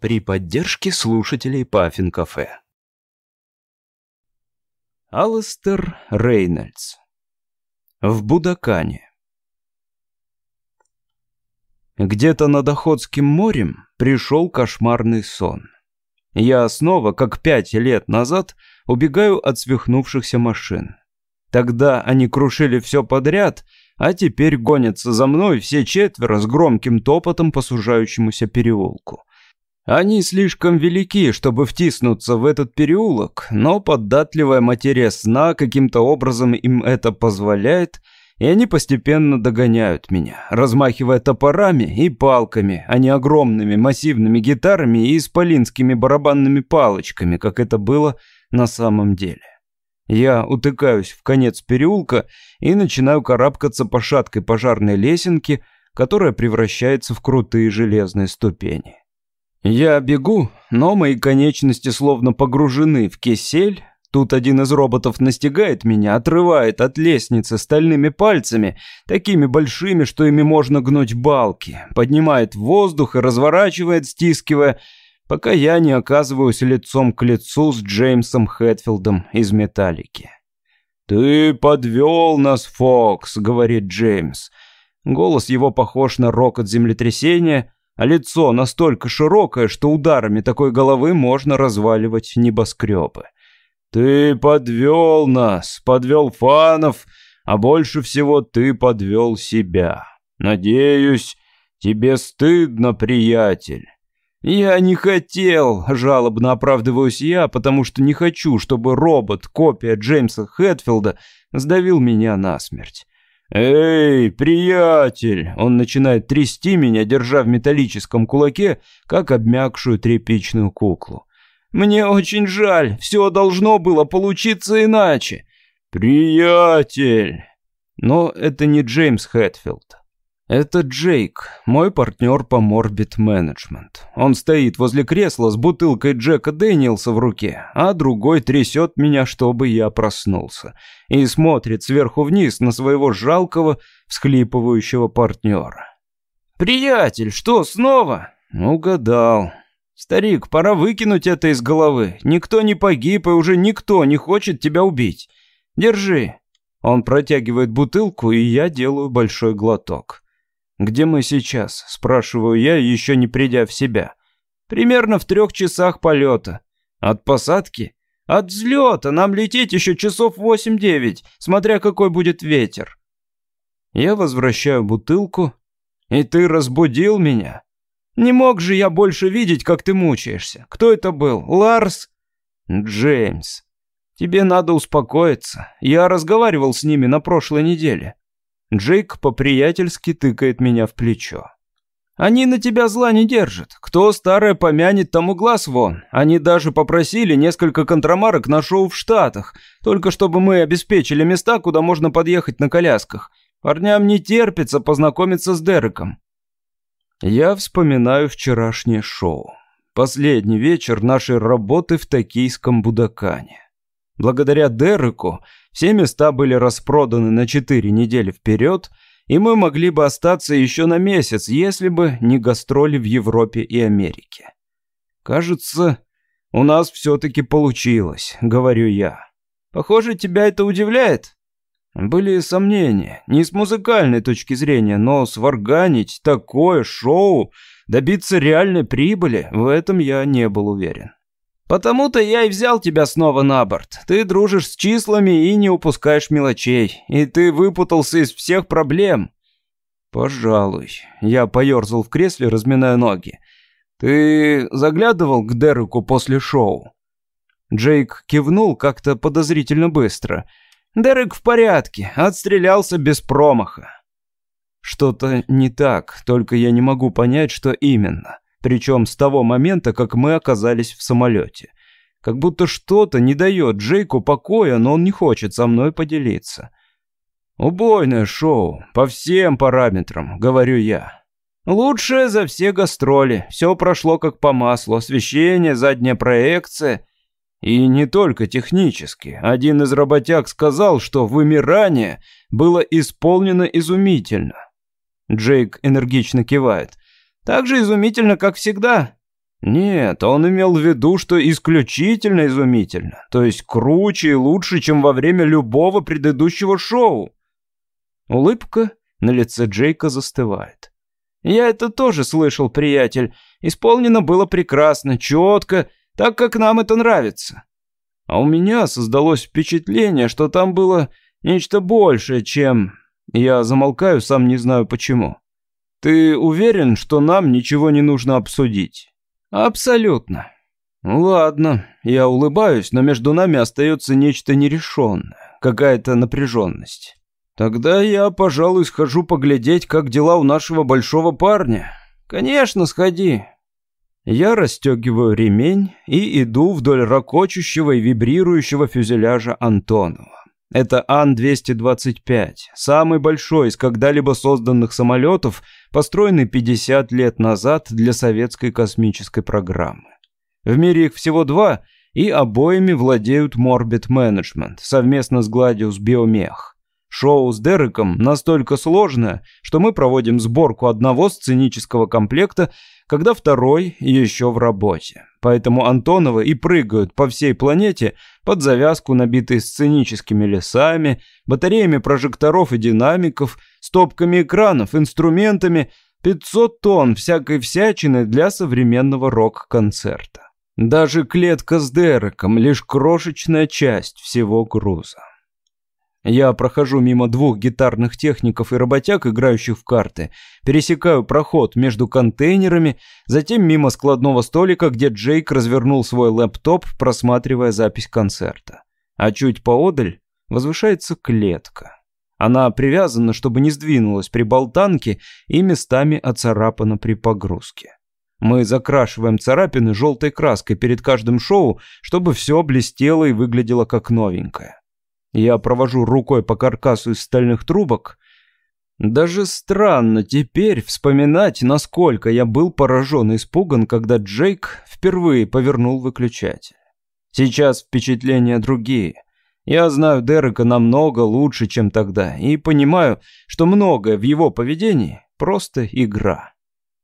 при поддержке слушателей Паффин Кафе. Алластер Рейнольдс. В Будакане. Где-то над Охотским морем пришел кошмарный сон. Я снова, как пять лет назад, убегаю от свихнувшихся машин. Тогда они крушили все подряд, а теперь гонятся за мной все четверо с громким топотом по сужающемуся переулку. Они слишком велики, чтобы втиснуться в этот переулок, но податливая материя сна каким-то образом им это позволяет, и они постепенно догоняют меня, размахивая топорами и палками, а не огромными массивными гитарами и исполинскими барабанными палочками, как это было на самом деле. Я утыкаюсь в конец переулка и начинаю карабкаться по шаткой пожарной лесенке, которая превращается в крутые железные ступени. Я бегу, но мои конечности словно погружены в кисель. Тут один из роботов настигает меня, отрывает от лестницы стальными пальцами, такими большими, что ими можно гнуть балки, поднимает в воздух и разворачивает, стискивая, пока я не оказываюсь лицом к лицу с Джеймсом Хэтфилдом из «Металлики». «Ты подвел нас, Фокс», — говорит Джеймс. Голос его похож на рокот землетрясения, а лицо настолько широкое, что ударами такой головы можно разваливать небоскребы. «Ты подвел нас, подвел фанов, а больше всего ты подвел себя. Надеюсь, тебе стыдно, приятель». «Я не хотел», — жалобно оправдываюсь я, потому что не хочу, чтобы робот, копия Джеймса Хэтфилда, сдавил меня насмерть. «Эй, приятель!» Он начинает трясти меня, держа в металлическом кулаке, как обмякшую тряпичную куклу. «Мне очень жаль, все должно было получиться иначе!» «Приятель!» Но это не Джеймс Хэтфилд. Это Джейк, мой партнер по Morbid Management. Он стоит возле кресла с бутылкой Джека Дэниелса в руке, а другой трясет меня, чтобы я проснулся, и смотрит сверху вниз на своего жалкого, всхлипывающего партнера. «Приятель, что, снова?» «Угадал. Старик, пора выкинуть это из головы. Никто не погиб, и уже никто не хочет тебя убить. Держи». Он протягивает бутылку, и я делаю большой глоток. «Где мы сейчас?» – спрашиваю я, еще не придя в себя. «Примерно в трех часах полета. От посадки?» «От взлета! Нам лететь еще часов восемь-девять, смотря какой будет ветер». Я возвращаю бутылку. «И ты разбудил меня?» «Не мог же я больше видеть, как ты мучаешься. Кто это был? Ларс?» «Джеймс. Тебе надо успокоиться. Я разговаривал с ними на прошлой неделе. Джейк по-приятельски тыкает меня в плечо. «Они на тебя зла не держат. Кто старое помянет, тому глаз вон. Они даже попросили несколько контрамарок на шоу в Штатах, только чтобы мы обеспечили места, куда можно подъехать на колясках. Парням не терпится познакомиться с Дереком». Я вспоминаю вчерашнее шоу. Последний вечер нашей работы в токийском Будакане. Благодаря Дереку все места были распроданы на четыре недели вперед, и мы могли бы остаться еще на месяц, если бы не гастроли в Европе и Америке. Кажется, у нас все-таки получилось, говорю я. Похоже, тебя это удивляет? Были сомнения, не с музыкальной точки зрения, но сварганить такое шоу, добиться реальной прибыли, в этом я не был уверен. Потому-то я и взял тебя снова на борт. Ты дружишь с числами и не упускаешь мелочей. И ты выпутался из всех проблем. Пожалуй. Я поерзал в кресле, разминая ноги. Ты заглядывал к Дереку после шоу? Джейк кивнул как-то подозрительно быстро. Дерек в порядке, отстрелялся без промаха. Что-то не так, только я не могу понять, что именно. Причем с того момента, как мы оказались в самолете. Как будто что-то не дает Джейку покоя, но он не хочет со мной поделиться. «Убойное шоу, по всем параметрам», — говорю я. «Лучшее за все гастроли. Все прошло как по маслу. Освещение, задняя проекция. И не только технически. Один из работяг сказал, что вымирание было исполнено изумительно». Джейк энергично кивает. Так же изумительно, как всегда. Нет, он имел в виду, что исключительно изумительно, то есть круче и лучше, чем во время любого предыдущего шоу. Улыбка на лице Джейка застывает. Я это тоже слышал, приятель. Исполнено было прекрасно, четко, так как нам это нравится. А у меня создалось впечатление, что там было нечто большее, чем... Я замолкаю, сам не знаю почему. Ты уверен, что нам ничего не нужно обсудить? Абсолютно. Ладно, я улыбаюсь, но между нами остается нечто нерешенное, какая-то напряженность. Тогда я, пожалуй, схожу поглядеть, как дела у нашего большого парня. Конечно, сходи. Я расстегиваю ремень и иду вдоль ракочущего и вибрирующего фюзеляжа Антонова. Это Ан-225, самый большой из когда-либо созданных самолетов, построенный 50 лет назад для советской космической программы. В мире их всего два, и обоими владеют Morbid Management совместно с Gladius Biomech. Шоу с Дереком настолько сложное, что мы проводим сборку одного сценического комплекта, когда второй еще в работе. Поэтому Антоновы и прыгают по всей планете под завязку, набитые сценическими лесами, батареями прожекторов и динамиков, стопками экранов, инструментами, 500 тонн всякой всячины для современного рок-концерта. Даже клетка с Дереком – лишь крошечная часть всего груза. Я прохожу мимо двух гитарных техников и работяг, играющих в карты, пересекаю проход между контейнерами, затем мимо складного столика, где Джейк развернул свой лэптоп, просматривая запись концерта. А чуть поодаль возвышается клетка. Она привязана, чтобы не сдвинулась при болтанке и местами оцарапана при погрузке. Мы закрашиваем царапины желтой краской перед каждым шоу, чтобы все блестело и выглядело как новенькое. Я провожу рукой по каркасу из стальных трубок. Даже странно теперь вспоминать, насколько я был поражен и испуган, когда Джейк впервые повернул выключатель. Сейчас впечатления другие. Я знаю Дерека намного лучше, чем тогда, и понимаю, что многое в его поведении просто игра.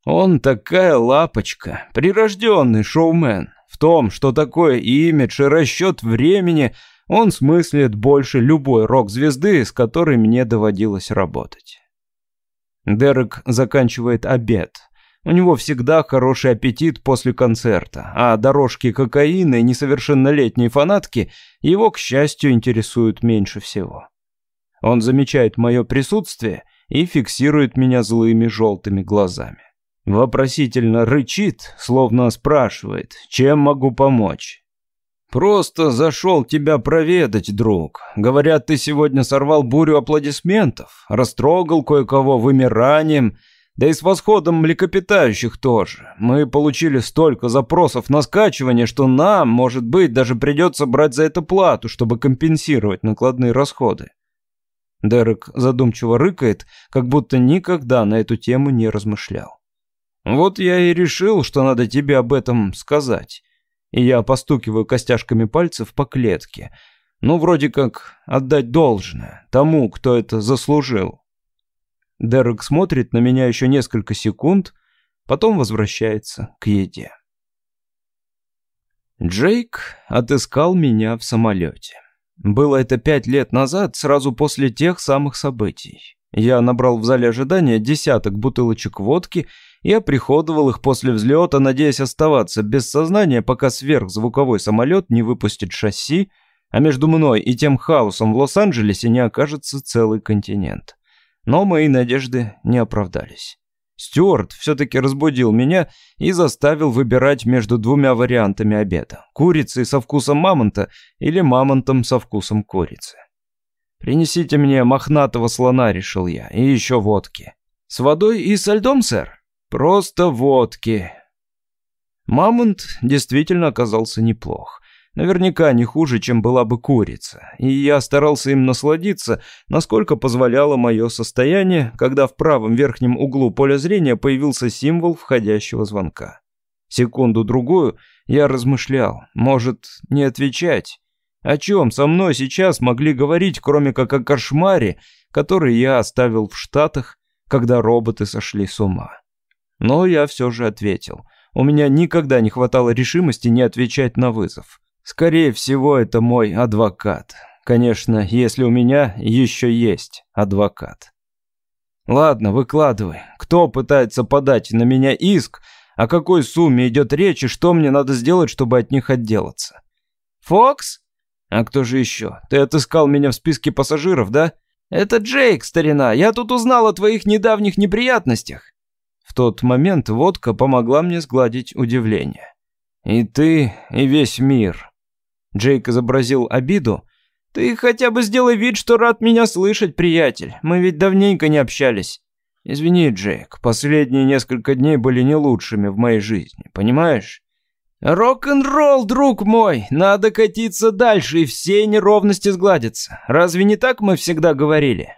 Он такая лапочка, прирожденный шоумен. В том, что такое имидж и расчет времени – он смыслит больше любой рок-звезды, с которой мне доводилось работать. Дерек заканчивает обед. У него всегда хороший аппетит после концерта, а дорожки кокаина и несовершеннолетние фанатки его, к счастью, интересуют меньше всего. Он замечает мое присутствие и фиксирует меня злыми желтыми глазами. Вопросительно рычит, словно спрашивает, чем могу помочь. «Просто зашел тебя проведать, друг. Говорят, ты сегодня сорвал бурю аплодисментов, растрогал кое-кого вымиранием, да и с восходом млекопитающих тоже. Мы получили столько запросов на скачивание, что нам, может быть, даже придется брать за это плату, чтобы компенсировать накладные расходы». Дерек задумчиво рыкает, как будто никогда на эту тему не размышлял. «Вот я и решил, что надо тебе об этом сказать» и я постукиваю костяшками пальцев по клетке. Ну, вроде как отдать должное тому, кто это заслужил. Дерек смотрит на меня еще несколько секунд, потом возвращается к еде. Джейк отыскал меня в самолете. Было это пять лет назад, сразу после тех самых событий. Я набрал в зале ожидания десяток бутылочек водки и оприходовал их после взлета, надеясь оставаться без сознания, пока сверхзвуковой самолет не выпустит шасси, а между мной и тем хаосом в Лос-Анджелесе не окажется целый континент. Но мои надежды не оправдались. Стюарт все-таки разбудил меня и заставил выбирать между двумя вариантами обеда. Курицей со вкусом мамонта или мамонтом со вкусом курицы. «Принесите мне мохнатого слона», — решил я, — «и еще водки». «С водой и со льдом, сэр?» Просто водки. Мамонт действительно оказался неплох. Наверняка не хуже, чем была бы курица. И я старался им насладиться, насколько позволяло мое состояние, когда в правом верхнем углу поля зрения появился символ входящего звонка. Секунду-другую я размышлял, может, не отвечать. О чем со мной сейчас могли говорить, кроме как о кошмаре, который я оставил в Штатах, когда роботы сошли с ума? Но я все же ответил. у меня никогда не хватало решимости не отвечать на вызов. Скорее всего, это мой адвокат. Конечно, если у меня еще есть адвокат. Ладно, выкладывай. Кто пытается подать на меня иск, о какой сумме идет речь и что мне надо сделать, чтобы от них отделаться? Фокс? А кто же еще? Ты отыскал меня в списке пассажиров, да? Это Джейк, старина. Я тут узнал о твоих недавних неприятностях. В тот момент водка помогла мне сгладить удивление. И ты, и весь мир. Джейк изобразил обиду. Ты хотя бы сделай вид, что рад меня слышать, приятель. Мы ведь давненько не общались. Извини, Джейк, последние несколько дней были не лучшими в моей жизни, понимаешь? «Рок-н-ролл, друг мой! Надо катиться дальше, и все неровности сгладятся. Разве не так мы всегда говорили?»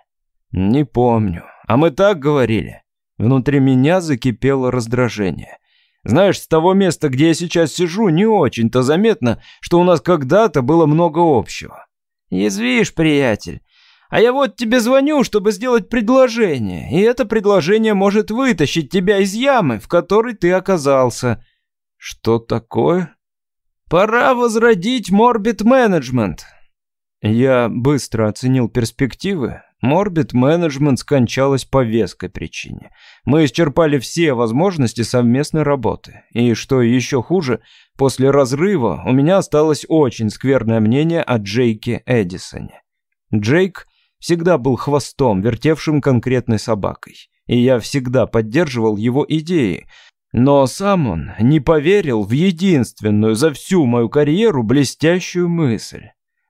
«Не помню. А мы так говорили?» Внутри меня закипело раздражение. «Знаешь, с того места, где я сейчас сижу, не очень-то заметно, что у нас когда-то было много общего». «Язвишь, приятель. А я вот тебе звоню, чтобы сделать предложение, и это предложение может вытащить тебя из ямы, в которой ты оказался». Что такое? Пора возродить Морбит Менеджмент. Я быстро оценил перспективы. Морбит Менеджмент скончалась по веской причине. Мы исчерпали все возможности совместной работы. И что еще хуже, после разрыва у меня осталось очень скверное мнение о Джейке Эдисоне. Джейк всегда был хвостом, вертевшим конкретной собакой. И я всегда поддерживал его идеи – но сам он не поверил в единственную за всю мою карьеру блестящую мысль.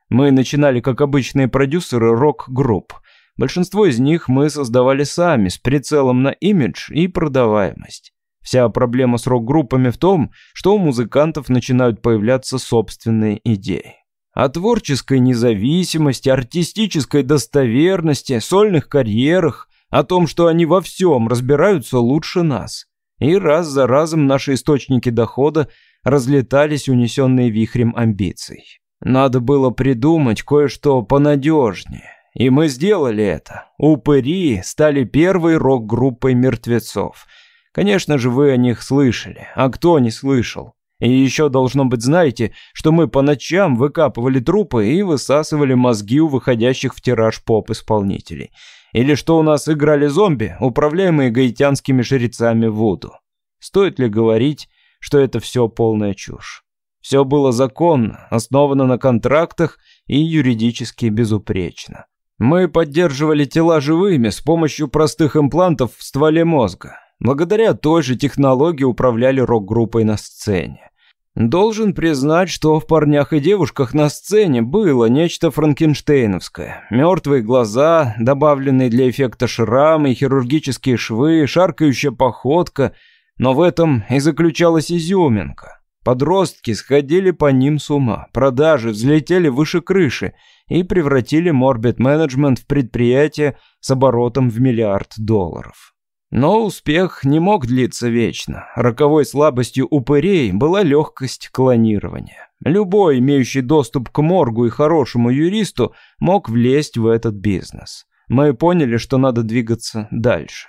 Мы начинали как обычные продюсеры рок-групп. Большинство из них мы создавали сами, с прицелом на имидж и продаваемость. Вся проблема с рок-группами в том, что у музыкантов начинают появляться собственные идеи. О творческой независимости, артистической достоверности, сольных карьерах, о том, что они во всем разбираются лучше нас. И раз за разом наши источники дохода разлетались, унесенные вихрем амбиций. Надо было придумать кое-что понадежнее. И мы сделали это. Упыри стали первой рок-группой мертвецов. Конечно же, вы о них слышали. А кто не слышал? И еще, должно быть, знаете, что мы по ночам выкапывали трупы и высасывали мозги у выходящих в тираж поп-исполнителей. Или что у нас играли зомби, управляемые гаитянскими жрецами Вуду. Стоит ли говорить, что это все полная чушь? Все было законно, основано на контрактах и юридически безупречно. Мы поддерживали тела живыми с помощью простых имплантов в стволе мозга. Благодаря той же технологии управляли рок-группой на сцене. Должен признать, что в парнях и девушках на сцене было нечто франкенштейновское. Мертвые глаза, добавленные для эффекта шрамы, хирургические швы, шаркающая походка. Но в этом и заключалась изюминка. Подростки сходили по ним с ума, продажи взлетели выше крыши и превратили Morbid Management в предприятие с оборотом в миллиард долларов. Но успех не мог длиться вечно. Роковой слабостью упырей была легкость клонирования. Любой, имеющий доступ к моргу и хорошему юристу, мог влезть в этот бизнес. Мы поняли, что надо двигаться дальше.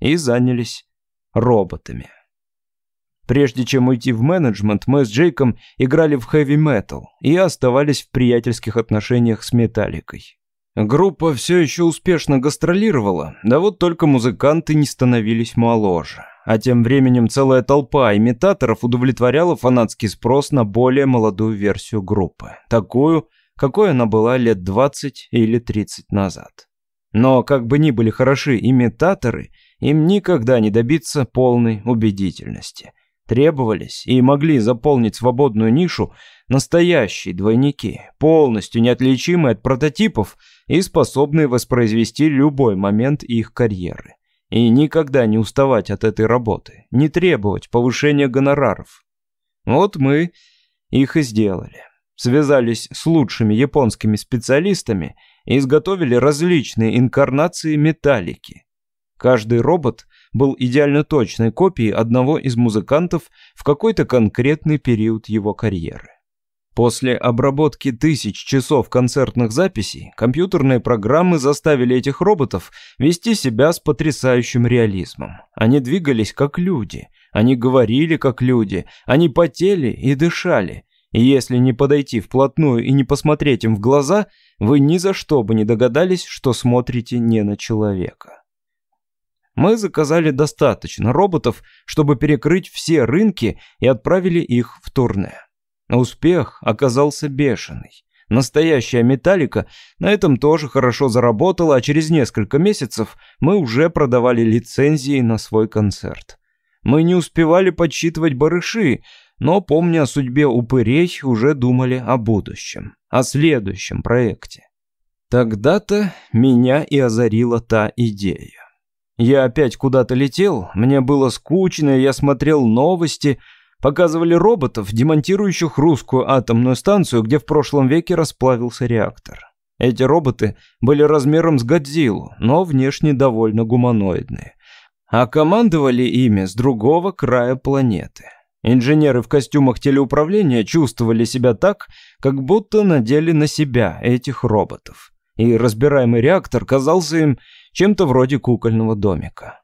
И занялись роботами. Прежде чем уйти в менеджмент, мы с Джейком играли в хэви-метал и оставались в приятельских отношениях с Металликой. Группа все еще успешно гастролировала, да вот только музыканты не становились моложе. А тем временем целая толпа имитаторов удовлетворяла фанатский спрос на более молодую версию группы. Такую, какой она была лет 20 или 30 назад. Но как бы ни были хороши имитаторы, им никогда не добиться полной убедительности. Требовались и могли заполнить свободную нишу настоящие двойники, полностью неотличимые от прототипов и способные воспроизвести любой момент их карьеры. И никогда не уставать от этой работы, не требовать повышения гонораров. Вот мы их и сделали. Связались с лучшими японскими специалистами и изготовили различные инкарнации металлики. Каждый робот был идеально точной копией одного из музыкантов в какой-то конкретный период его карьеры. После обработки тысяч часов концертных записей, компьютерные программы заставили этих роботов вести себя с потрясающим реализмом. Они двигались как люди, они говорили как люди, они потели и дышали. И если не подойти вплотную и не посмотреть им в глаза, вы ни за что бы не догадались, что смотрите не на человека. Мы заказали достаточно роботов, чтобы перекрыть все рынки и отправили их в турне. Успех оказался бешеный. Настоящая металлика на этом тоже хорошо заработала, а через несколько месяцев мы уже продавали лицензии на свой концерт. Мы не успевали подсчитывать барыши, но, помня о судьбе упырей, уже думали о будущем, о следующем проекте. Тогда-то меня и озарила та идея. Я опять куда-то летел, мне было скучно, я смотрел новости – Показывали роботов, демонтирующих русскую атомную станцию, где в прошлом веке расплавился реактор. Эти роботы были размером с Годзиллу, но внешне довольно гуманоидные. А командовали ими с другого края планеты. Инженеры в костюмах телеуправления чувствовали себя так, как будто надели на себя этих роботов. И разбираемый реактор казался им чем-то вроде кукольного домика.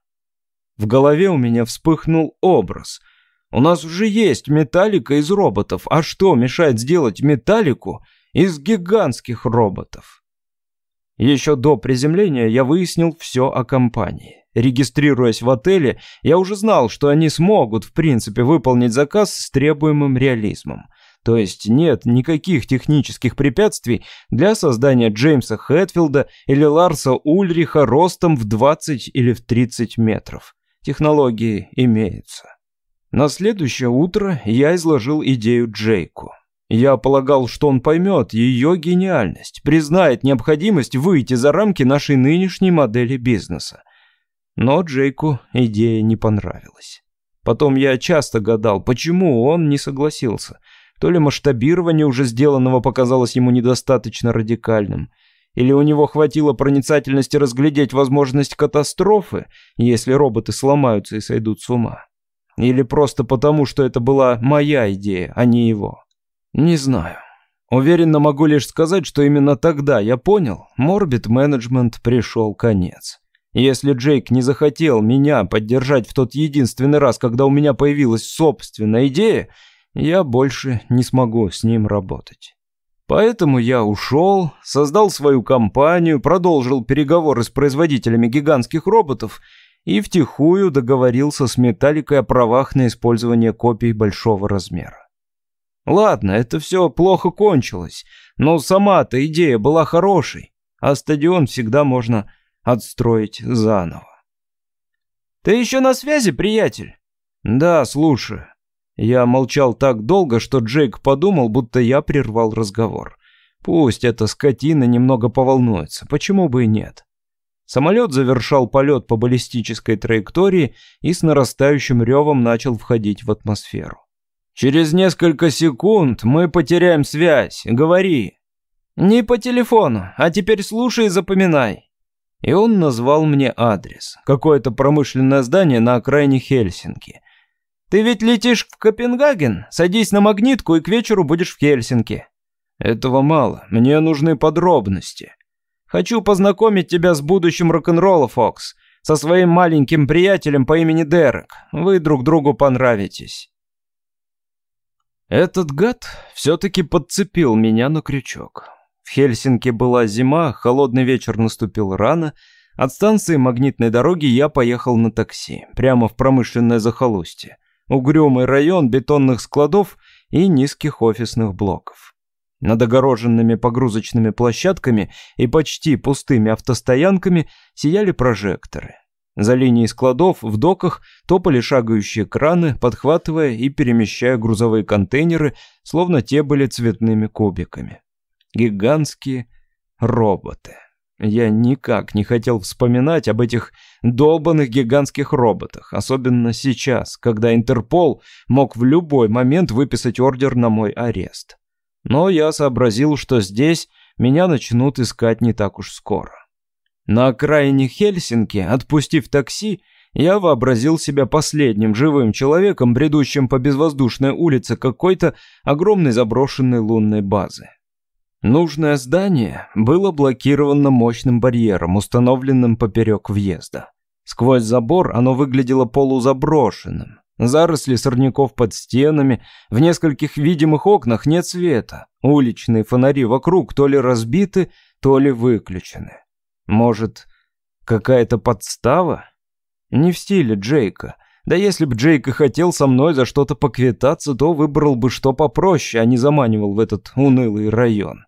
В голове у меня вспыхнул образ – у нас уже есть металлика из роботов, а что мешает сделать металлику из гигантских роботов? Еще до приземления я выяснил все о компании. Регистрируясь в отеле, я уже знал, что они смогут, в принципе, выполнить заказ с требуемым реализмом. То есть нет никаких технических препятствий для создания Джеймса Хэтфилда или Ларса Ульриха ростом в 20 или в 30 метров. Технологии имеются. На следующее утро я изложил идею Джейку. Я полагал, что он поймет ее гениальность, признает необходимость выйти за рамки нашей нынешней модели бизнеса. Но Джейку идея не понравилась. Потом я часто гадал, почему он не согласился. То ли масштабирование уже сделанного показалось ему недостаточно радикальным, или у него хватило проницательности разглядеть возможность катастрофы, если роботы сломаются и сойдут с ума. Или просто потому, что это была моя идея, а не его. Не знаю. Уверенно могу лишь сказать, что именно тогда я понял, Морбит Менеджмент пришел конец. Если Джейк не захотел меня поддержать в тот единственный раз, когда у меня появилась собственная идея, я больше не смогу с ним работать. Поэтому я ушел, создал свою компанию, продолжил переговоры с производителями гигантских роботов и втихую договорился с Металликой о правах на использование копий большого размера. Ладно, это все плохо кончилось, но сама-то идея была хорошей, а стадион всегда можно отстроить заново. «Ты еще на связи, приятель?» «Да, слушаю». Я молчал так долго, что Джейк подумал, будто я прервал разговор. Пусть эта скотина немного поволнуется, почему бы и нет. Самолет завершал полет по баллистической траектории и с нарастающим ревом начал входить в атмосферу. «Через несколько секунд мы потеряем связь. Говори». «Не по телефону, а теперь слушай и запоминай». И он назвал мне адрес. Какое-то промышленное здание на окраине Хельсинки. «Ты ведь летишь в Копенгаген? Садись на магнитку и к вечеру будешь в Хельсинки». «Этого мало. Мне нужны подробности». Хочу познакомить тебя с будущим рок-н-ролла, Фокс. Со своим маленьким приятелем по имени Дерек. Вы друг другу понравитесь». Этот гад все-таки подцепил меня на крючок. В Хельсинки была зима, холодный вечер наступил рано. От станции магнитной дороги я поехал на такси, прямо в промышленное захолустье. Угрюмый район бетонных складов и низких офисных блоков. Над огороженными погрузочными площадками и почти пустыми автостоянками сияли прожекторы. За линией складов в доках топали шагающие краны, подхватывая и перемещая грузовые контейнеры, словно те были цветными кубиками. Гигантские роботы. Я никак не хотел вспоминать об этих долбанных гигантских роботах, особенно сейчас, когда Интерпол мог в любой момент выписать ордер на мой арест но я сообразил, что здесь меня начнут искать не так уж скоро. На окраине Хельсинки, отпустив такси, Я вообразил себя последним живым человеком, бредущим по безвоздушной улице какой-то огромной заброшенной лунной базы. Нужное здание было блокировано мощным барьером, установленным поперек въезда. Сквозь забор оно выглядело полузаброшенным. Заросли сорняков под стенами, в нескольких видимых окнах нет света. Уличные фонари вокруг то ли разбиты, то ли выключены. Может, какая-то подстава? Не в стиле Джейка. Да если бы Джейк и хотел со мной за что-то поквитаться, то выбрал бы что попроще, а не заманивал в этот унылый район.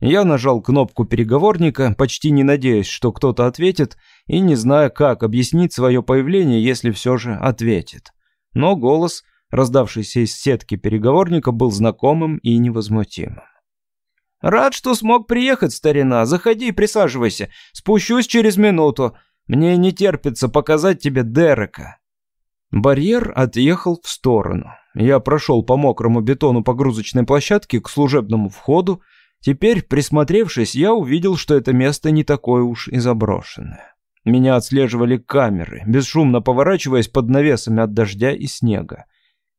Я нажал кнопку переговорника, почти не надеясь, что кто-то ответит, и не зная, как объяснить свое появление, если все же ответит но голос, раздавшийся из сетки переговорника, был знакомым и невозмутимым. «Рад, что смог приехать, старина. Заходи и присаживайся. Спущусь через минуту. Мне не терпится показать тебе Дерека». Барьер отъехал в сторону. Я прошел по мокрому бетону погрузочной площадки к служебному входу. Теперь, присмотревшись, я увидел, что это место не такое уж и заброшенное. Меня отслеживали камеры, бесшумно поворачиваясь под навесами от дождя и снега.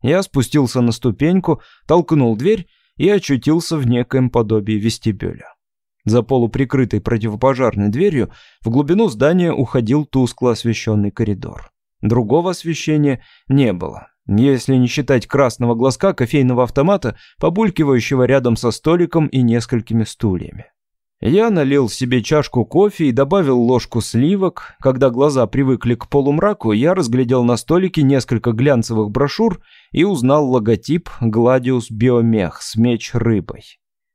Я спустился на ступеньку, толкнул дверь и очутился в некоем подобии вестибюля. За полуприкрытой противопожарной дверью в глубину здания уходил тускло освещенный коридор. Другого освещения не было, если не считать красного глазка кофейного автомата, побулькивающего рядом со столиком и несколькими стульями. Я налил себе чашку кофе и добавил ложку сливок. Когда глаза привыкли к полумраку, я разглядел на столике несколько глянцевых брошюр и узнал логотип «Гладиус Биомех» с меч-рыбой.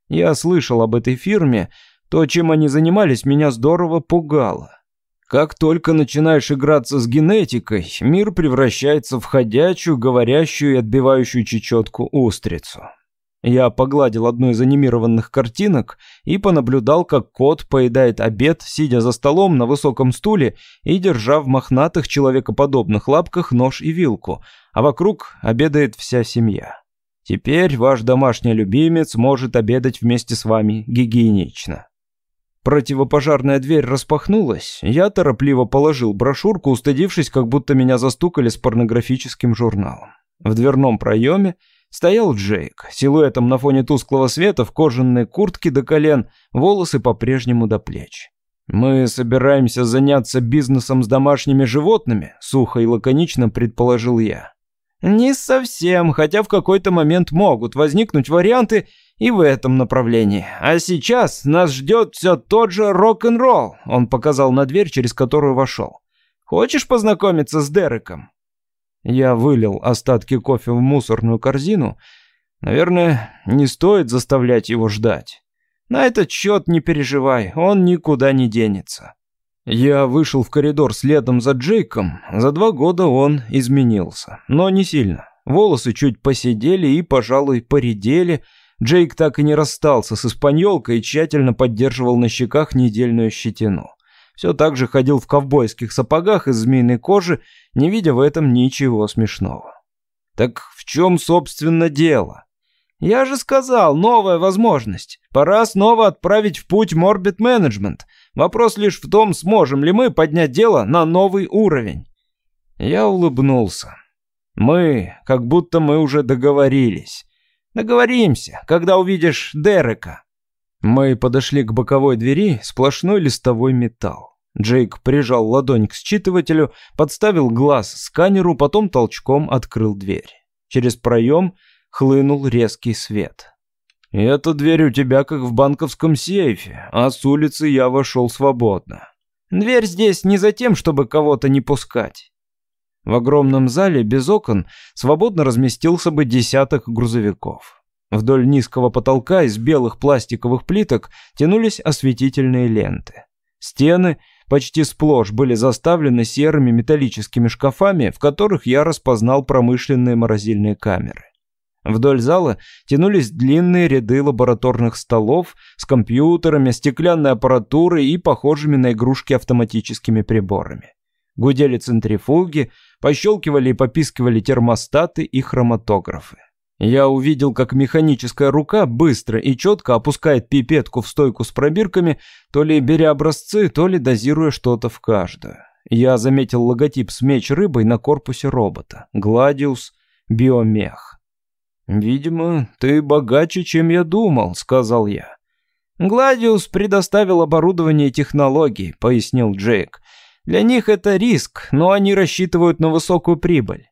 Я слышал об этой фирме, то, чем они занимались, меня здорово пугало. Как только начинаешь играться с генетикой, мир превращается в ходячую, говорящую и отбивающую чечетку устрицу. Я погладил одну из анимированных картинок и понаблюдал, как кот поедает обед, сидя за столом на высоком стуле и держа в мохнатых человекоподобных лапках нож и вилку, а вокруг обедает вся семья. Теперь ваш домашний любимец может обедать вместе с вами гигиенично. Противопожарная дверь распахнулась. Я торопливо положил брошюрку, устыдившись, как будто меня застукали с порнографическим журналом. В дверном проеме Стоял Джейк, силуэтом на фоне тусклого света, в кожаной куртке до колен, волосы по-прежнему до плеч. «Мы собираемся заняться бизнесом с домашними животными», — сухо и лаконично предположил я. «Не совсем, хотя в какой-то момент могут возникнуть варианты и в этом направлении. А сейчас нас ждет все тот же рок-н-ролл», — он показал на дверь, через которую вошел. «Хочешь познакомиться с Дереком?» Я вылил остатки кофе в мусорную корзину. Наверное, не стоит заставлять его ждать. На этот счет не переживай, он никуда не денется. Я вышел в коридор следом за Джейком. За два года он изменился, но не сильно. Волосы чуть посидели и, пожалуй, поредели. Джейк так и не расстался с испаньолкой и тщательно поддерживал на щеках недельную щетину все так же ходил в ковбойских сапогах из змеиной кожи, не видя в этом ничего смешного. Так в чем, собственно, дело? Я же сказал, новая возможность. Пора снова отправить в путь Morbid Management. Вопрос лишь в том, сможем ли мы поднять дело на новый уровень. Я улыбнулся. Мы, как будто мы уже договорились. Договоримся, когда увидишь Дерека. Мы подошли к боковой двери, сплошной листовой металл. Джейк прижал ладонь к считывателю, подставил глаз сканеру, потом толчком открыл дверь. Через проем хлынул резкий свет. «Эта дверь у тебя как в банковском сейфе, а с улицы я вошел свободно. Дверь здесь не за тем, чтобы кого-то не пускать». В огромном зале без окон свободно разместился бы десяток грузовиков. Вдоль низкого потолка из белых пластиковых плиток тянулись осветительные ленты. Стены почти сплошь были заставлены серыми металлическими шкафами, в которых я распознал промышленные морозильные камеры. Вдоль зала тянулись длинные ряды лабораторных столов с компьютерами, стеклянной аппаратурой и похожими на игрушки автоматическими приборами. Гудели центрифуги, пощелкивали и попискивали термостаты и хроматографы. Я увидел, как механическая рука быстро и четко опускает пипетку в стойку с пробирками, то ли беря образцы, то ли дозируя что-то в каждую. Я заметил логотип с меч-рыбой на корпусе робота. Гладиус Биомех. «Видимо, ты богаче, чем я думал», — сказал я. «Гладиус предоставил оборудование и технологии», — пояснил Джейк. «Для них это риск, но они рассчитывают на высокую прибыль».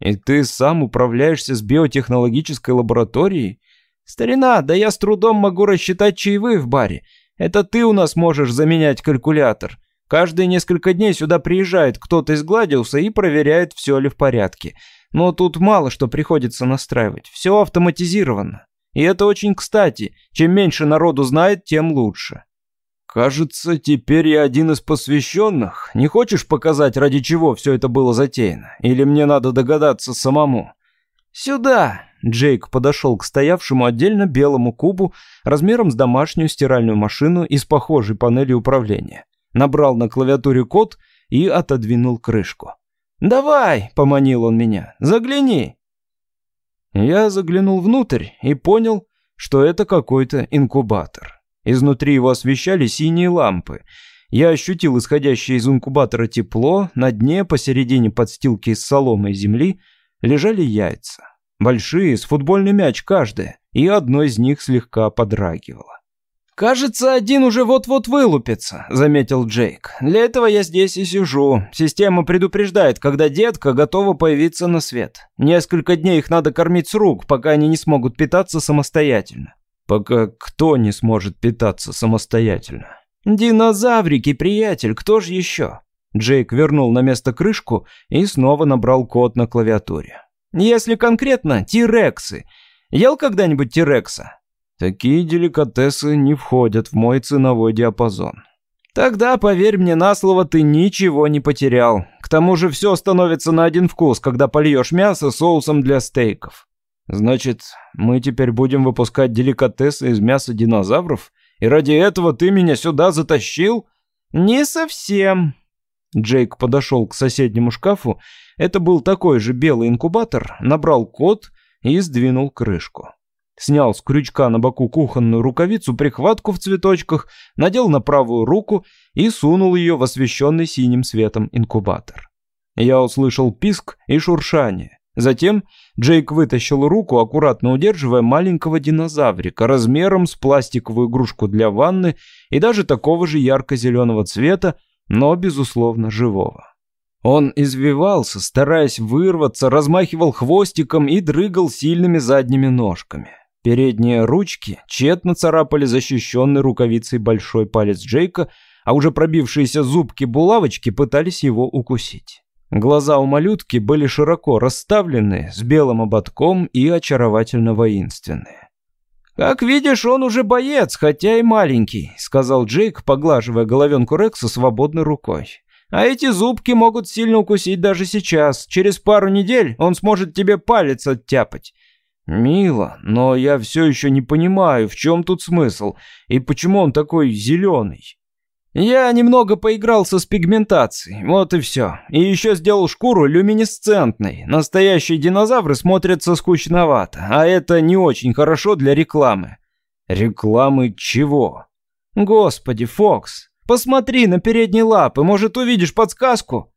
«И ты сам управляешься с биотехнологической лабораторией?» «Старина, да я с трудом могу рассчитать чаевые в баре. Это ты у нас можешь заменять калькулятор. Каждые несколько дней сюда приезжает кто-то из Гладиуса и проверяет, все ли в порядке. Но тут мало что приходится настраивать. Все автоматизировано. И это очень кстати. Чем меньше народу знает, тем лучше. Кажется, теперь я один из посвященных. Не хочешь показать, ради чего все это было затеяно? Или мне надо догадаться самому? Сюда! Джейк подошел к стоявшему отдельно белому кубу размером с домашнюю стиральную машину из похожей панели управления. Набрал на клавиатуре код и отодвинул крышку. «Давай!» — поманил он меня. «Загляни!» Я заглянул внутрь и понял, что это какой-то инкубатор. Изнутри его освещали синие лампы. Я ощутил исходящее из инкубатора тепло, на дне, посередине подстилки из соломы и земли, лежали яйца. Большие, с футбольный мяч каждое, и одно из них слегка подрагивало. «Кажется, один уже вот-вот вылупится», — заметил Джейк. «Для этого я здесь и сижу. Система предупреждает, когда детка готова появиться на свет. Несколько дней их надо кормить с рук, пока они не смогут питаться самостоятельно». «Пока кто не сможет питаться самостоятельно?» «Динозаврики, приятель, кто же еще?» Джейк вернул на место крышку и снова набрал код на клавиатуре. «Если конкретно, тирексы. Ел когда-нибудь тирекса?» Такие деликатесы не входят в мой ценовой диапазон. Тогда, поверь мне на слово, ты ничего не потерял. К тому же все становится на один вкус, когда польешь мясо соусом для стейков. Значит, мы теперь будем выпускать деликатесы из мяса динозавров? И ради этого ты меня сюда затащил? Не совсем. Джейк подошел к соседнему шкафу. Это был такой же белый инкубатор, набрал код и сдвинул крышку. Снял с крючка на боку кухонную рукавицу-прихватку в цветочках, надел на правую руку и сунул ее в освещенный синим светом инкубатор. Я услышал писк и шуршание. Затем Джейк вытащил руку, аккуратно удерживая маленького динозаврика размером с пластиковую игрушку для ванны и даже такого же ярко-зеленого цвета, но, безусловно, живого. Он извивался, стараясь вырваться, размахивал хвостиком и дрыгал сильными задними ножками. Передние ручки тщетно царапали защищенный рукавицей большой палец Джейка, а уже пробившиеся зубки-булавочки пытались его укусить. Глаза у малютки были широко расставлены, с белым ободком и очаровательно воинственные. «Как видишь, он уже боец, хотя и маленький», — сказал Джейк, поглаживая головенку Рекса свободной рукой. «А эти зубки могут сильно укусить даже сейчас. Через пару недель он сможет тебе палец оттяпать. «Мило, но я все еще не понимаю, в чем тут смысл, и почему он такой зеленый». «Я немного поигрался с пигментацией, вот и все. И еще сделал шкуру люминесцентной. Настоящие динозавры смотрятся скучновато, а это не очень хорошо для рекламы». «Рекламы чего?» «Господи, Фокс, посмотри на передние лапы, может, увидишь подсказку?»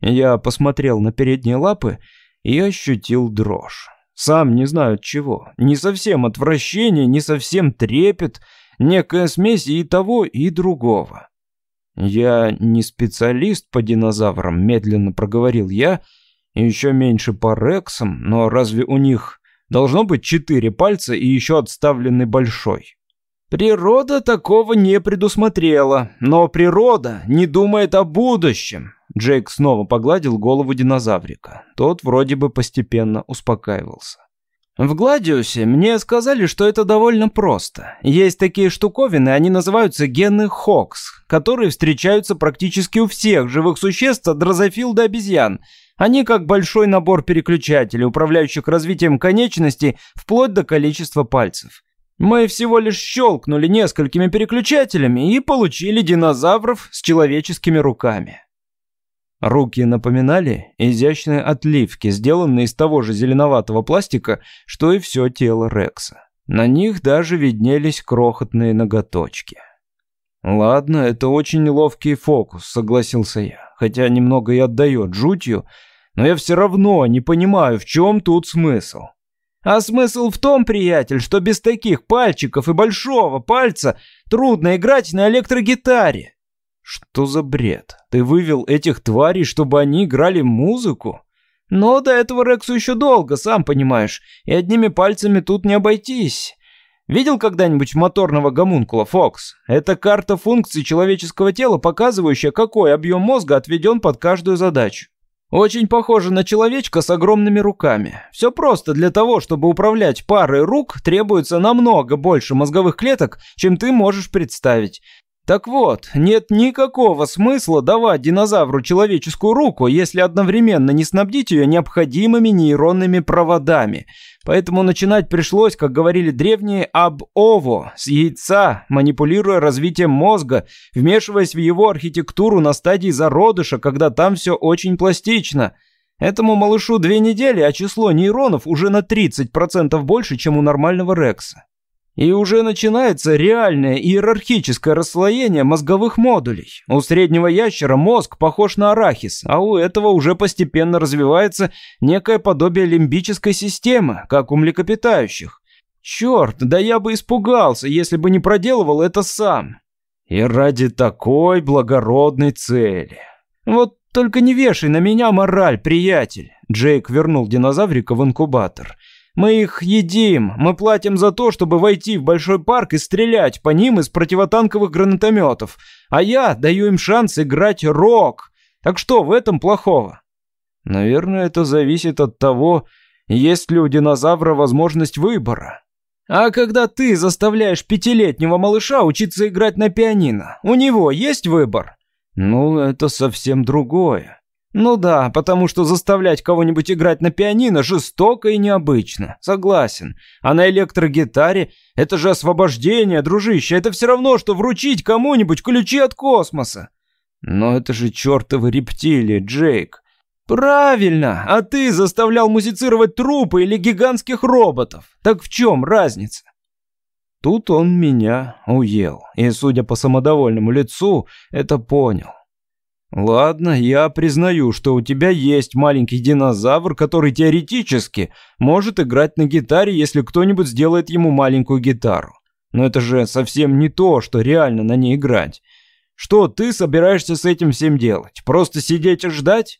Я посмотрел на передние лапы и ощутил дрожь. Сам не знаю от чего. Не совсем отвращение, не совсем трепет. Некая смесь и того, и другого. «Я не специалист по динозаврам», — медленно проговорил я, и еще меньше по рексам, но разве у них должно быть четыре пальца и еще отставленный большой? Природа такого не предусмотрела, но природа не думает о будущем. Джейк снова погладил голову динозаврика. Тот вроде бы постепенно успокаивался. В Гладиусе мне сказали, что это довольно просто. Есть такие штуковины, они называются гены Хокс, которые встречаются практически у всех живых существ от дрозофил до обезьян. Они как большой набор переключателей, управляющих развитием конечностей вплоть до количества пальцев. Мы всего лишь щелкнули несколькими переключателями и получили динозавров с человеческими руками. Руки напоминали изящные отливки, сделанные из того же зеленоватого пластика, что и все тело Рекса. На них даже виднелись крохотные ноготочки. Ладно, это очень ловкий фокус, согласился я. Хотя немного и отдает жутью, но я все равно не понимаю, в чем тут смысл. А смысл в том, приятель, что без таких пальчиков и большого пальца трудно играть на электрогитаре. Что за бред? Ты вывел этих тварей, чтобы они играли музыку? Но до этого Рексу еще долго, сам понимаешь, и одними пальцами тут не обойтись. Видел когда-нибудь моторного гомункула, Фокс? Это карта функций человеческого тела, показывающая, какой объем мозга отведен под каждую задачу. Очень похоже на человечка с огромными руками. Все просто для того, чтобы управлять парой рук, требуется намного больше мозговых клеток, чем ты можешь представить. Так вот, нет никакого смысла давать динозавру человеческую руку, если одновременно не снабдить ее необходимыми нейронными проводами. Поэтому начинать пришлось, как говорили древние, об ово, с яйца, манипулируя развитием мозга, вмешиваясь в его архитектуру на стадии зародыша, когда там все очень пластично. Этому малышу две недели, а число нейронов уже на 30% больше, чем у нормального Рекса. И уже начинается реальное иерархическое расслоение мозговых модулей. У среднего ящера мозг похож на арахис, а у этого уже постепенно развивается некое подобие лимбической системы, как у млекопитающих. Черт, да я бы испугался, если бы не проделывал это сам. И ради такой благородной цели. Вот только не вешай на меня мораль, приятель. Джейк вернул динозаврика в инкубатор. Мы их едим, мы платим за то, чтобы войти в большой парк и стрелять по ним из противотанковых гранатометов. А я даю им шанс играть рок. Так что в этом плохого? Наверное, это зависит от того, есть ли у динозавра возможность выбора. А когда ты заставляешь пятилетнего малыша учиться играть на пианино, у него есть выбор? Ну, это совсем другое. Ну да, потому что заставлять кого-нибудь играть на пианино жестоко и необычно, согласен. А на электрогитаре это же освобождение, дружище, это все равно, что вручить кому-нибудь ключи от космоса. Но это же чертовы рептилии, Джейк. Правильно, а ты заставлял музицировать трупы или гигантских роботов. Так в чем разница? Тут он меня уел, и, судя по самодовольному лицу, это понял. Ладно, я признаю, что у тебя есть маленький динозавр, который теоретически может играть на гитаре, если кто-нибудь сделает ему маленькую гитару. Но это же совсем не то, что реально на ней играть. Что ты собираешься с этим всем делать? Просто сидеть и ждать?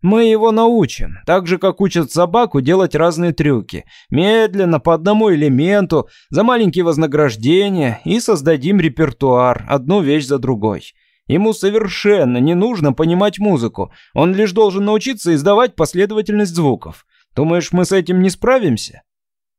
Мы его научим, так же, как учат собаку делать разные трюки. Медленно, по одному элементу, за маленькие вознаграждения и создадим репертуар, одну вещь за другой. Ему совершенно не нужно понимать музыку. Он лишь должен научиться издавать последовательность звуков. Думаешь, мы с этим не справимся?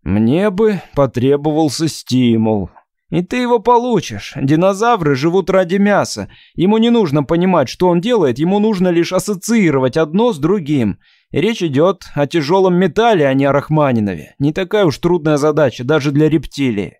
Мне бы потребовался стимул. И ты его получишь. Динозавры живут ради мяса. Ему не нужно понимать, что он делает, ему нужно лишь ассоциировать одно с другим. речь идет о тяжелом металле, а не о Рахманинове. Не такая уж трудная задача даже для рептилии.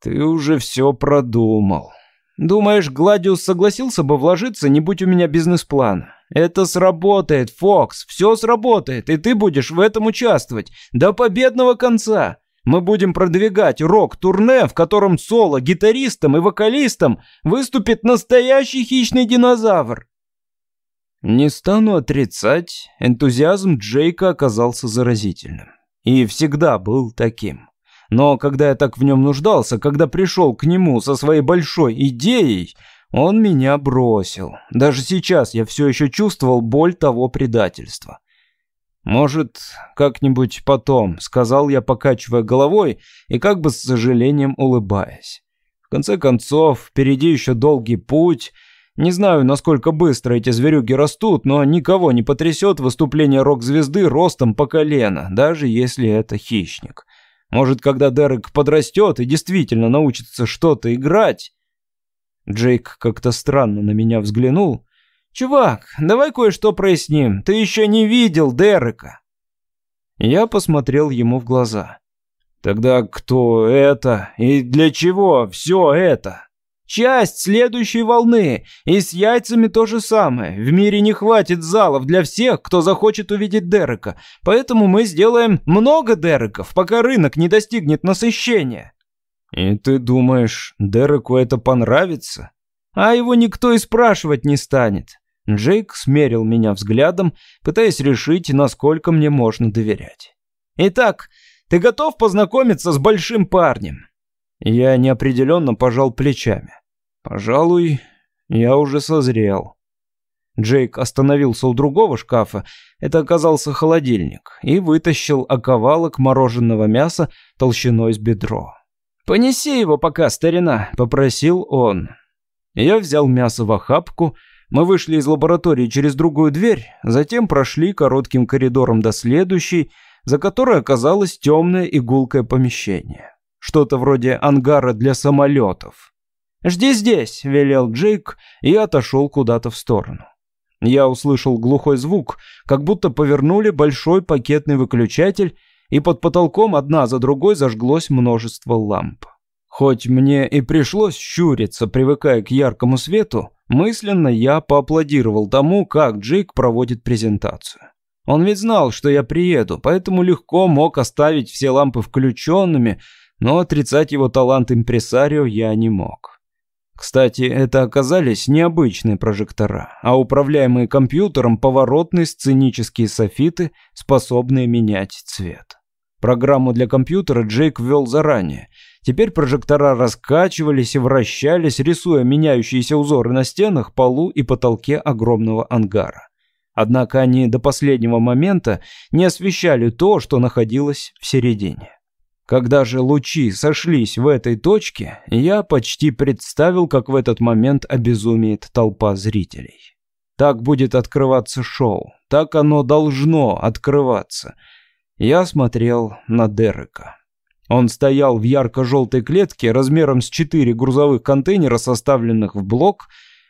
Ты уже все продумал. Думаешь, Гладиус согласился бы вложиться, не будь у меня бизнес-плана? Это сработает, Фокс, все сработает, и ты будешь в этом участвовать до победного конца. Мы будем продвигать рок-турне, в котором соло, гитаристом и вокалистом выступит настоящий хищный динозавр. Не стану отрицать, энтузиазм Джейка оказался заразительным. И всегда был таким. Но когда я так в нем нуждался, когда пришел к нему со своей большой идеей, он меня бросил. Даже сейчас я все еще чувствовал боль того предательства. «Может, как-нибудь потом», — сказал я, покачивая головой и как бы с сожалением улыбаясь. В конце концов, впереди еще долгий путь. Не знаю, насколько быстро эти зверюги растут, но никого не потрясет выступление рок-звезды ростом по колено, даже если это хищник. Может, когда Дерек подрастет и действительно научится что-то играть? Джейк как-то странно на меня взглянул. «Чувак, давай кое-что проясним. Ты еще не видел Дерека». Я посмотрел ему в глаза. «Тогда кто это и для чего все это?» Часть следующей волны. И с яйцами то же самое. В мире не хватит залов для всех, кто захочет увидеть Дерека. Поэтому мы сделаем много Дереков, пока рынок не достигнет насыщения. И ты думаешь, Дереку это понравится? А его никто и спрашивать не станет. Джейк смерил меня взглядом, пытаясь решить, насколько мне можно доверять. «Итак, ты готов познакомиться с большим парнем?» Я неопределенно пожал плечами. «Пожалуй, я уже созрел». Джейк остановился у другого шкафа, это оказался холодильник, и вытащил оковалок мороженого мяса толщиной с бедро. «Понеси его пока, старина», — попросил он. Я взял мясо в охапку, мы вышли из лаборатории через другую дверь, затем прошли коротким коридором до следующей, за которой оказалось темное игулкое помещение. Что-то вроде ангара для самолетов. «Жди здесь», — велел Джейк и отошел куда-то в сторону. Я услышал глухой звук, как будто повернули большой пакетный выключатель, и под потолком одна за другой зажглось множество ламп. Хоть мне и пришлось щуриться, привыкая к яркому свету, Мысленно я поаплодировал тому, как Джейк проводит презентацию. Он ведь знал, что я приеду, поэтому легко мог оставить все лампы включенными, но отрицать его талант импресарио я не мог. Кстати, это оказались необычные прожектора, а управляемые компьютером поворотные сценические софиты, способные менять цвет. Программу для компьютера Джейк ввел заранее, Теперь прожектора раскачивались и вращались, рисуя меняющиеся узоры на стенах, полу и потолке огромного ангара. Однако они до последнего момента не освещали то, что находилось в середине. Когда же лучи сошлись в этой точке, я почти представил, как в этот момент обезумеет толпа зрителей. Так будет открываться шоу, так оно должно открываться. Я смотрел на Дерека. Он стоял в ярко-желтой клетке размером с четыре грузовых контейнера, составленных в блок,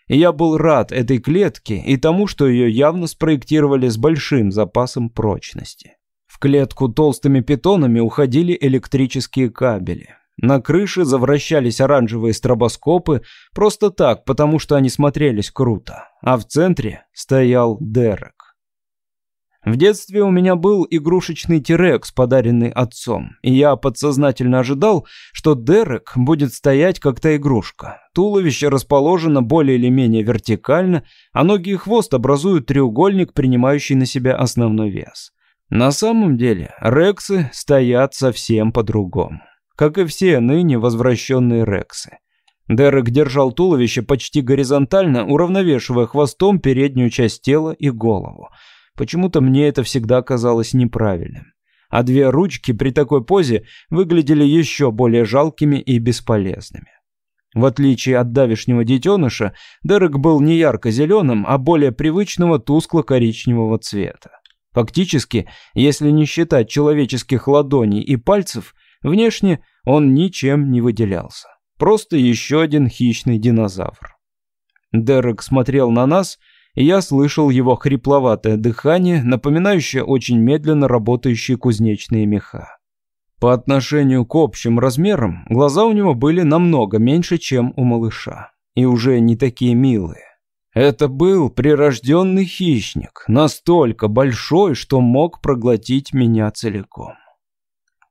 и я был рад этой клетке и тому, что ее явно спроектировали с большим запасом прочности. В клетку толстыми питонами уходили электрические кабели. На крыше завращались оранжевые стробоскопы, просто так, потому что они смотрелись круто. А в центре стоял Дерек. В детстве у меня был игрушечный Тирекс, подаренный отцом, и я подсознательно ожидал, что Дерек будет стоять как та игрушка. Туловище расположено более или менее вертикально, а ноги и хвост образуют треугольник, принимающий на себя основной вес. На самом деле, рексы стоят совсем по-другому, как и все ныне возвращенные рексы. Дерек держал туловище почти горизонтально, уравновешивая хвостом переднюю часть тела и голову – Почему-то мне это всегда казалось неправильным. А две ручки при такой позе выглядели еще более жалкими и бесполезными. В отличие от давишнего детеныша, Дерек был не ярко-зеленым, а более привычного тускло-коричневого цвета. Фактически, если не считать человеческих ладоней и пальцев, внешне он ничем не выделялся. Просто еще один хищный динозавр. Дерек смотрел на нас и я слышал его хрипловатое дыхание, напоминающее очень медленно работающие кузнечные меха. По отношению к общим размерам, глаза у него были намного меньше, чем у малыша, и уже не такие милые. Это был прирожденный хищник, настолько большой, что мог проглотить меня целиком.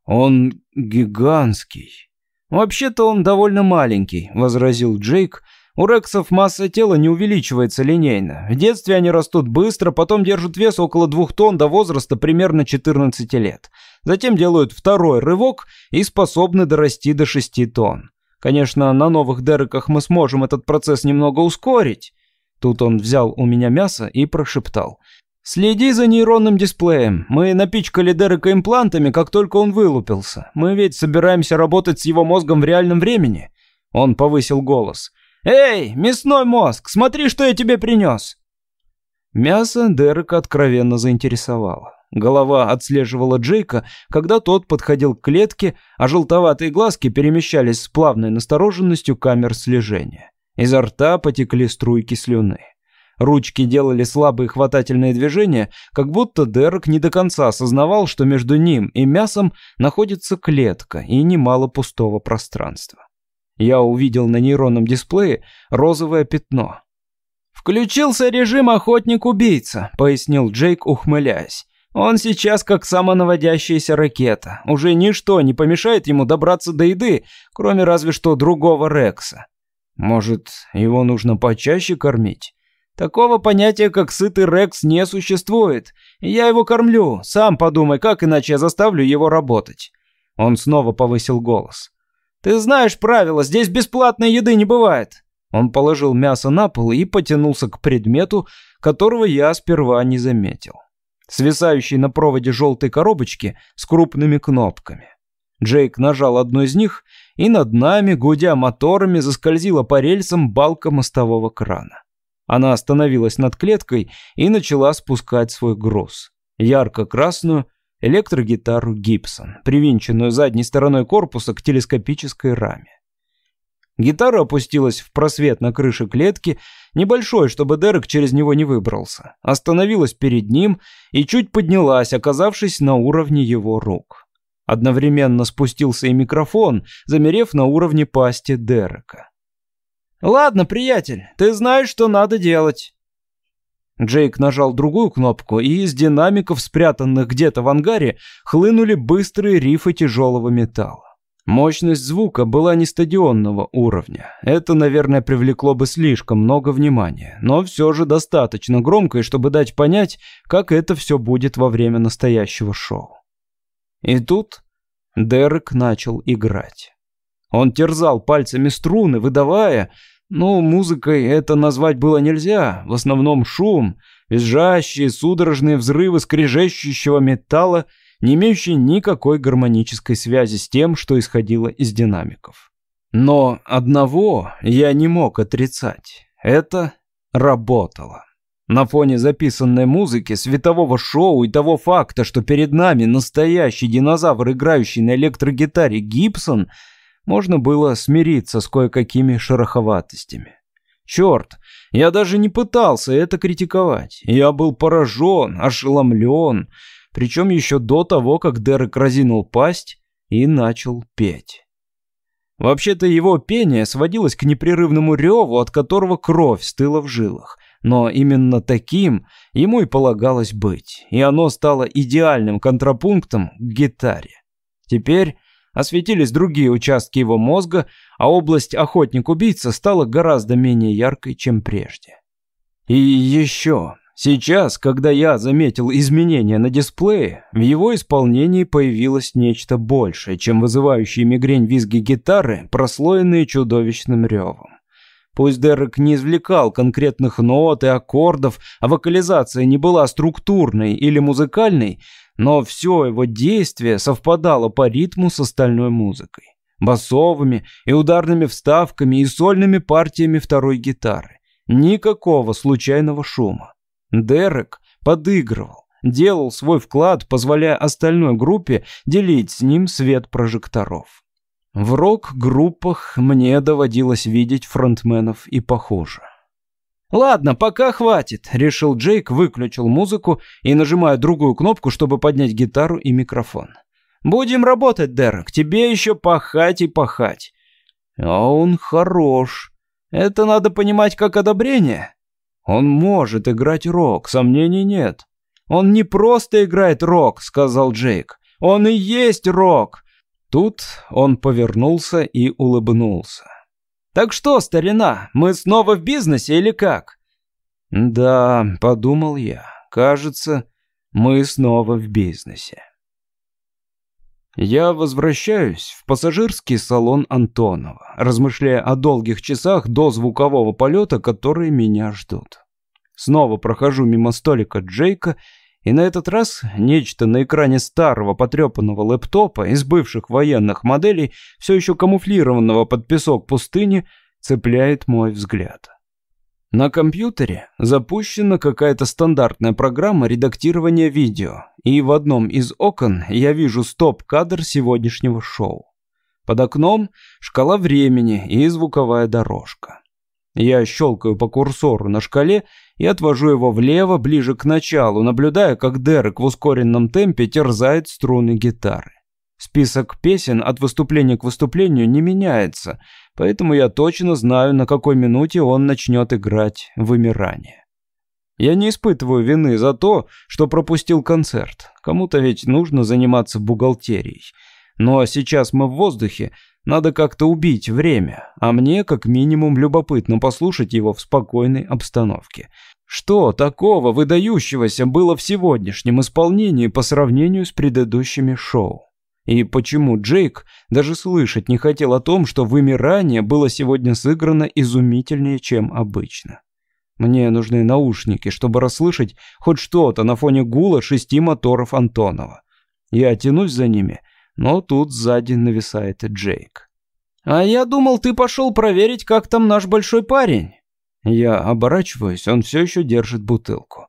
Он гигантский. Вообще-то он довольно маленький, возразил Джейк, у рексов масса тела не увеличивается линейно. В детстве они растут быстро, потом держат вес около двух тонн до возраста примерно 14 лет. Затем делают второй рывок и способны дорасти до 6 тонн. Конечно, на новых дереках мы сможем этот процесс немного ускорить. Тут он взял у меня мясо и прошептал. «Следи за нейронным дисплеем. Мы напичкали Дерека имплантами, как только он вылупился. Мы ведь собираемся работать с его мозгом в реальном времени». Он повысил голос. «Эй, мясной мозг, смотри, что я тебе принес!» Мясо Дерека откровенно заинтересовало. Голова отслеживала Джейка, когда тот подходил к клетке, а желтоватые глазки перемещались с плавной настороженностью камер слежения. Изо рта потекли струйки слюны. Ручки делали слабые хватательные движения, как будто Дерек не до конца осознавал, что между ним и мясом находится клетка и немало пустого пространства. Я увидел на нейронном дисплее розовое пятно. «Включился режим охотник-убийца», — пояснил Джейк, ухмыляясь. «Он сейчас как самонаводящаяся ракета. Уже ничто не помешает ему добраться до еды, кроме разве что другого Рекса». Может, его нужно почаще кормить? Такого понятия, как сытый Рекс, не существует. Я его кормлю. Сам подумай, как иначе я заставлю его работать. Он снова повысил голос. Ты знаешь правила, здесь бесплатной еды не бывает. Он положил мясо на пол и потянулся к предмету, которого я сперва не заметил. Свисающей на проводе желтой коробочки с крупными кнопками. Джейк нажал одну из них, и над нами, гудя моторами, заскользила по рельсам балка мостового крана. Она остановилась над клеткой и начала спускать свой груз. Ярко-красную электрогитару Гибсон, привинченную задней стороной корпуса к телескопической раме. Гитара опустилась в просвет на крыше клетки, небольшой, чтобы Дерек через него не выбрался. Остановилась перед ним и чуть поднялась, оказавшись на уровне его рук. Одновременно спустился и микрофон, замерев на уровне пасти Дерека. «Ладно, приятель, ты знаешь, что надо делать». Джейк нажал другую кнопку, и из динамиков, спрятанных где-то в ангаре, хлынули быстрые рифы тяжелого металла. Мощность звука была не стадионного уровня. Это, наверное, привлекло бы слишком много внимания, но все же достаточно громкое, чтобы дать понять, как это все будет во время настоящего шоу. И тут Дерек начал играть. Он терзал пальцами струны, выдавая... Ну, музыкой это назвать было нельзя. В основном шум, визжащие, судорожные взрывы скрежещущего металла, не имеющие никакой гармонической связи с тем, что исходило из динамиков. Но одного я не мог отрицать. Это работало. На фоне записанной музыки, светового шоу и того факта, что перед нами настоящий динозавр, играющий на электрогитаре Гибсон, можно было смириться с кое-какими шероховатостями. Черт, я даже не пытался это критиковать. Я был поражен, ошеломлен, причем еще до того, как Дерек разинул пасть и начал петь. Вообще-то его пение сводилось к непрерывному реву, от которого кровь стыла в жилах. Но именно таким ему и полагалось быть, и оно стало идеальным контрапунктом к гитаре. Теперь осветились другие участки его мозга, а область охотник-убийца стала гораздо менее яркой, чем прежде. И еще, сейчас, когда я заметил изменения на дисплее, в его исполнении появилось нечто большее, чем вызывающие мигрень визги гитары, прослоенные чудовищным ревом. Пусть Дерек не извлекал конкретных нот и аккордов, а вокализация не была структурной или музыкальной, но все его действие совпадало по ритму с остальной музыкой. Басовыми и ударными вставками и сольными партиями второй гитары. Никакого случайного шума. Дерек подыгрывал, делал свой вклад, позволяя остальной группе делить с ним свет прожекторов. В рок-группах мне доводилось видеть фронтменов и похуже. «Ладно, пока хватит», — решил Джейк, выключил музыку и нажимая другую кнопку, чтобы поднять гитару и микрофон. «Будем работать, Дерек, тебе еще пахать и пахать». «А он хорош. Это надо понимать как одобрение. Он может играть рок, сомнений нет». «Он не просто играет рок», — сказал Джейк. «Он и есть рок. Тут он повернулся и улыбнулся. «Так что, старина, мы снова в бизнесе или как?» «Да», — подумал я, — «кажется, мы снова в бизнесе». Я возвращаюсь в пассажирский салон Антонова, размышляя о долгих часах до звукового полета, которые меня ждут. Снова прохожу мимо столика Джейка и на этот раз нечто на экране старого потрепанного лэптопа из бывших военных моделей, все еще камуфлированного под песок пустыни, цепляет мой взгляд. На компьютере запущена какая-то стандартная программа редактирования видео, и в одном из окон я вижу стоп-кадр сегодняшнего шоу. Под окном шкала времени и звуковая дорожка. Я щелкаю по курсору на шкале и отвожу его влево, ближе к началу, наблюдая, как Дерек в ускоренном темпе терзает струны гитары. Список песен от выступления к выступлению не меняется, поэтому я точно знаю, на какой минуте он начнет играть «Вымирание». Я не испытываю вины за то, что пропустил концерт. Кому-то ведь нужно заниматься бухгалтерией. Но сейчас мы в воздухе, Надо как-то убить время, а мне, как минимум, любопытно послушать его в спокойной обстановке. Что такого выдающегося было в сегодняшнем исполнении по сравнению с предыдущими шоу? И почему Джейк даже слышать не хотел о том, что вымирание было сегодня сыграно изумительнее, чем обычно? Мне нужны наушники, чтобы расслышать хоть что-то на фоне гула шести моторов Антонова. Я тянусь за ними, но тут сзади нависает Джейк. «А я думал, ты пошел проверить, как там наш большой парень». Я оборачиваюсь, он все еще держит бутылку.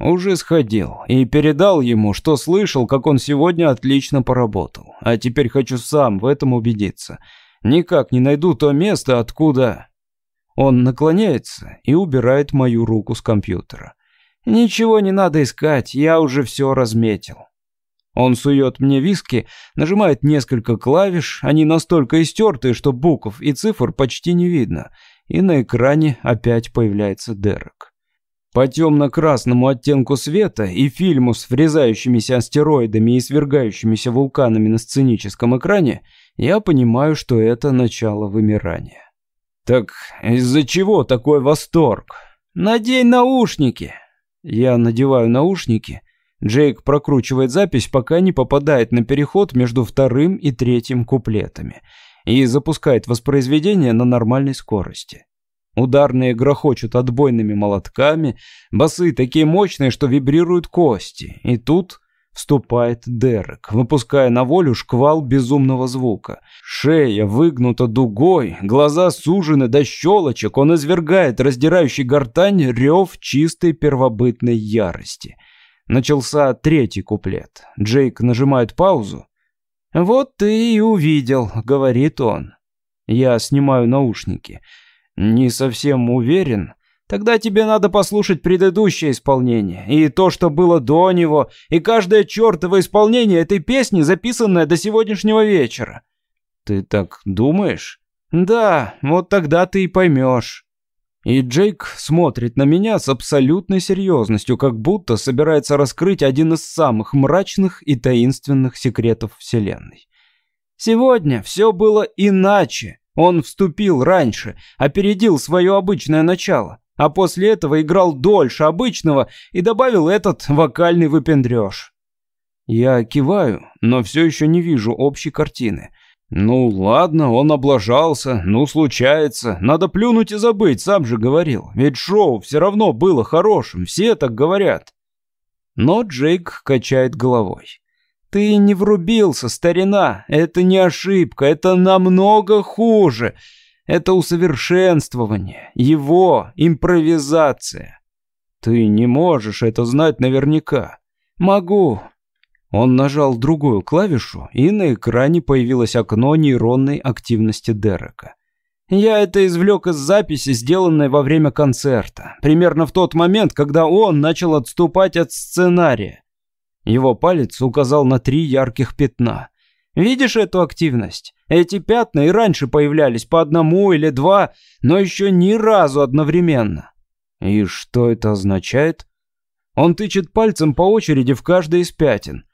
Уже сходил и передал ему, что слышал, как он сегодня отлично поработал. А теперь хочу сам в этом убедиться. Никак не найду то место, откуда... Он наклоняется и убирает мою руку с компьютера. Ничего не надо искать, я уже все разметил. Он сует мне виски, нажимает несколько клавиш, они настолько истертые, что букв и цифр почти не видно, и на экране опять появляется Дерек. По темно-красному оттенку света и фильму с врезающимися астероидами и свергающимися вулканами на сценическом экране, я понимаю, что это начало вымирания. Так из-за чего такой восторг? Надень наушники. Я надеваю наушники Джейк прокручивает запись, пока не попадает на переход между вторым и третьим куплетами и запускает воспроизведение на нормальной скорости. Ударные грохочут отбойными молотками, басы такие мощные, что вибрируют кости. И тут вступает Дерек, выпуская на волю шквал безумного звука. Шея выгнута дугой, глаза сужены до щелочек, он извергает раздирающий гортань рев чистой первобытной ярости — Начался третий куплет. Джейк нажимает паузу. «Вот ты и увидел», — говорит он. Я снимаю наушники. Не совсем уверен. Тогда тебе надо послушать предыдущее исполнение, и то, что было до него, и каждое чертово исполнение этой песни, записанное до сегодняшнего вечера. Ты так думаешь? Да, вот тогда ты и поймешь. И Джейк смотрит на меня с абсолютной серьезностью, как будто собирается раскрыть один из самых мрачных и таинственных секретов Вселенной. Сегодня все было иначе. Он вступил раньше, опередил свое обычное начало, а после этого играл дольше обычного и добавил этот вокальный выпендреж. Я киваю, но все еще не вижу общей картины. «Ну ладно, он облажался, ну случается, надо плюнуть и забыть, сам же говорил, ведь шоу все равно было хорошим, все так говорят». Но Джейк качает головой. «Ты не врубился, старина, это не ошибка, это намного хуже, это усовершенствование, его импровизация». «Ты не можешь это знать наверняка». «Могу, он нажал другую клавишу, и на экране появилось окно нейронной активности Дерека. Я это извлек из записи, сделанной во время концерта, примерно в тот момент, когда он начал отступать от сценария. Его палец указал на три ярких пятна. Видишь эту активность? Эти пятна и раньше появлялись по одному или два, но еще ни разу одновременно. И что это означает? Он тычет пальцем по очереди в каждой из пятен.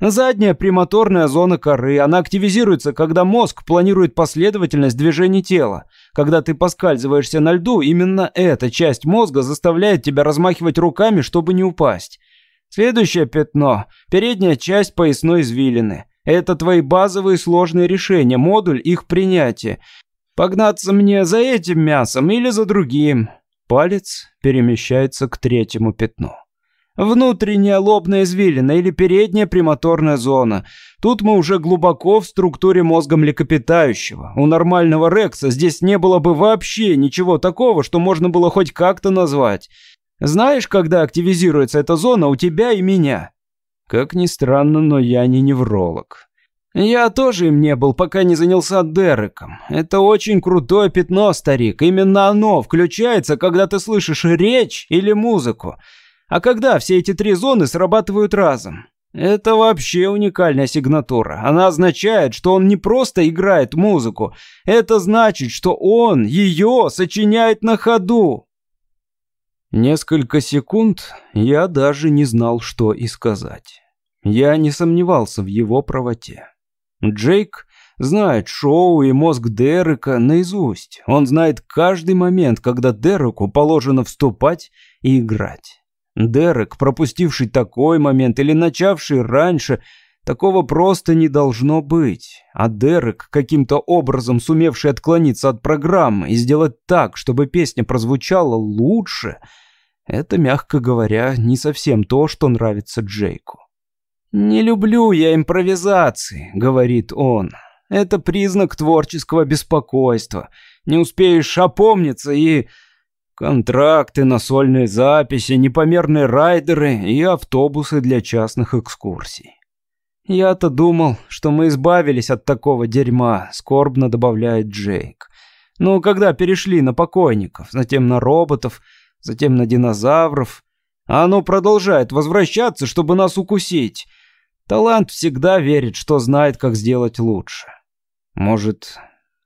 Задняя премоторная зона коры, она активизируется, когда мозг планирует последовательность движений тела. Когда ты поскальзываешься на льду, именно эта часть мозга заставляет тебя размахивать руками, чтобы не упасть. Следующее пятно – передняя часть поясной извилины. Это твои базовые сложные решения, модуль их принятия. Погнаться мне за этим мясом или за другим. Палец перемещается к третьему пятну. Внутренняя лобная извилина или передняя премоторная зона. Тут мы уже глубоко в структуре мозга млекопитающего. У нормального Рекса здесь не было бы вообще ничего такого, что можно было хоть как-то назвать. Знаешь, когда активизируется эта зона у тебя и меня? Как ни странно, но я не невролог. Я тоже им не был, пока не занялся Дереком. Это очень крутое пятно, старик. Именно оно включается, когда ты слышишь речь или музыку. А когда все эти три зоны срабатывают разом? Это вообще уникальная сигнатура. Она означает, что он не просто играет музыку. Это значит, что он ее сочиняет на ходу. Несколько секунд я даже не знал, что и сказать. Я не сомневался в его правоте. Джейк знает шоу и мозг Дерека наизусть. Он знает каждый момент, когда Дереку положено вступать и играть. Дерек, пропустивший такой момент или начавший раньше, такого просто не должно быть. А Дерек, каким-то образом сумевший отклониться от программы и сделать так, чтобы песня прозвучала лучше, это, мягко говоря, не совсем то, что нравится Джейку. «Не люблю я импровизации», — говорит он. «Это признак творческого беспокойства. Не успеешь опомниться и...» Контракты на сольные записи, непомерные райдеры и автобусы для частных экскурсий. «Я-то думал, что мы избавились от такого дерьма», — скорбно добавляет Джейк. «Ну, когда перешли на покойников, затем на роботов, затем на динозавров, а оно продолжает возвращаться, чтобы нас укусить. Талант всегда верит, что знает, как сделать лучше. Может,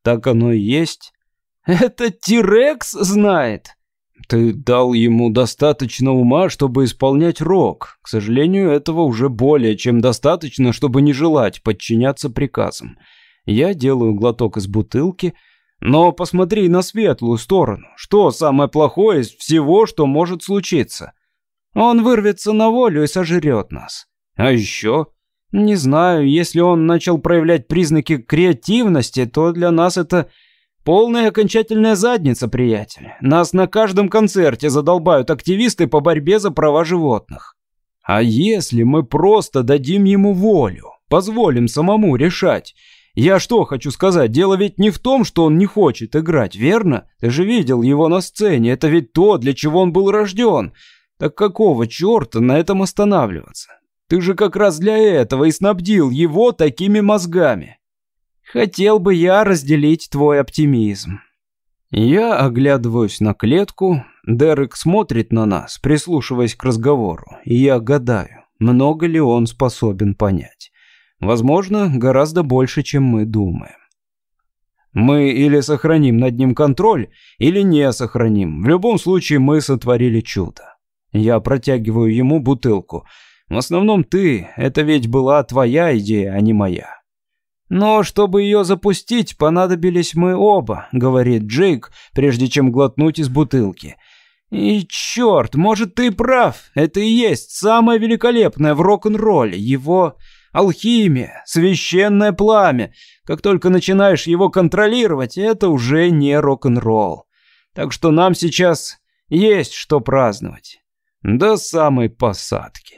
так оно и есть?» «Это Тирекс знает?» Ты дал ему достаточно ума, чтобы исполнять рок. К сожалению, этого уже более чем достаточно, чтобы не желать подчиняться приказам. Я делаю глоток из бутылки, но посмотри на светлую сторону. Что самое плохое из всего, что может случиться? Он вырвется на волю и сожрет нас. А еще... Не знаю, если он начал проявлять признаки креативности, то для нас это Полная окончательная задница, приятель. Нас на каждом концерте задолбают активисты по борьбе за права животных. А если мы просто дадим ему волю, позволим самому решать? Я что хочу сказать, дело ведь не в том, что он не хочет играть, верно? Ты же видел его на сцене, это ведь то, для чего он был рожден. Так какого черта на этом останавливаться? Ты же как раз для этого и снабдил его такими мозгами. Хотел бы я разделить твой оптимизм. Я оглядываюсь на клетку, Дерек смотрит на нас, прислушиваясь к разговору, и я гадаю, много ли он способен понять. Возможно, гораздо больше, чем мы думаем. Мы или сохраним над ним контроль, или не сохраним. В любом случае мы сотворили чудо. Я протягиваю ему бутылку. В основном ты, это ведь была твоя идея, а не моя. «Но чтобы ее запустить, понадобились мы оба», — говорит Джейк, прежде чем глотнуть из бутылки. «И черт, может, ты прав. Это и есть самое великолепное в рок-н-ролле. Его алхимия, священное пламя. Как только начинаешь его контролировать, это уже не рок-н-ролл. Так что нам сейчас есть что праздновать. До самой посадки».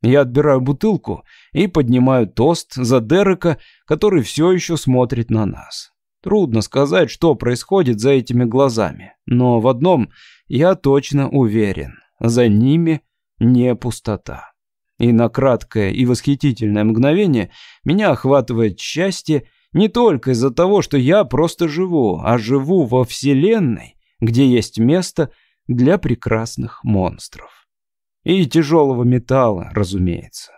Я отбираю бутылку и поднимаю тост за Дерека, который все еще смотрит на нас. Трудно сказать, что происходит за этими глазами, но в одном я точно уверен. За ними не пустота. И на краткое и восхитительное мгновение меня охватывает счастье не только из-за того, что я просто живу, а живу во Вселенной, где есть место для прекрасных монстров. И тяжелого металла, разумеется.